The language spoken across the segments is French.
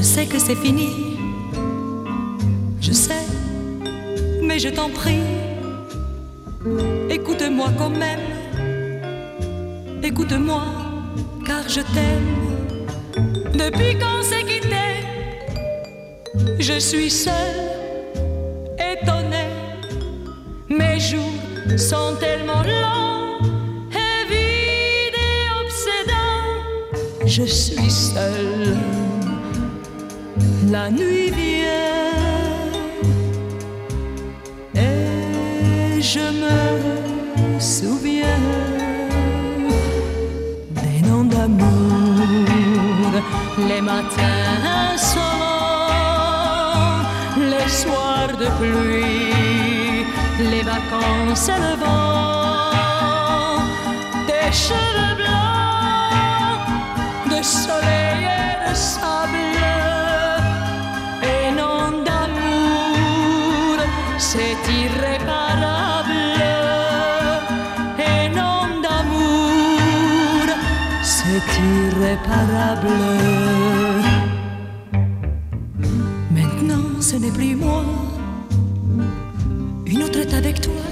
Je sais que c'est fini, je sais, mais je t'en prie, écoute-moi quand même, écoute-moi, car je t'aime. Depuis qu'on s'est quitté, je suis seule, étonnée, mes jours sont tellement longs et vides et obsédants. Je suis seule, la nuit vient et je me souviens des noms d'amour, les matins insolents, les soirs de pluie, les vacances et le vent, des cheveux blancs, de soleil irréparable, et non d'amour, c'est irréparable. Maintenant, ce n'est plus moi, une autre est avec toi,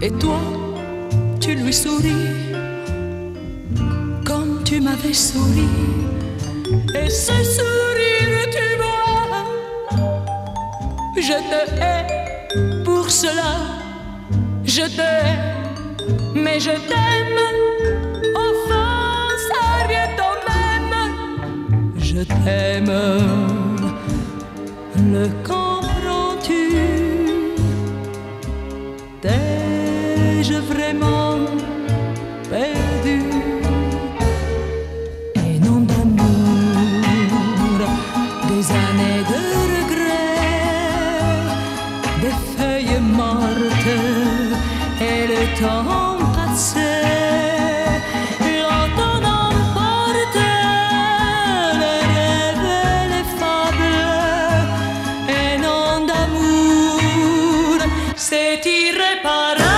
et toi, tu lui souris, comme tu m'avais souri, et ce sourire, tu vois, je te hais pour cela, je te hais, mais je t'aime, enfin, ça revient au même, je t'aime, le comprends-tu? feuilles mortes et le temps passé. L'automne emporte les rêves, les fables, et non d'amour, c'est irréparable.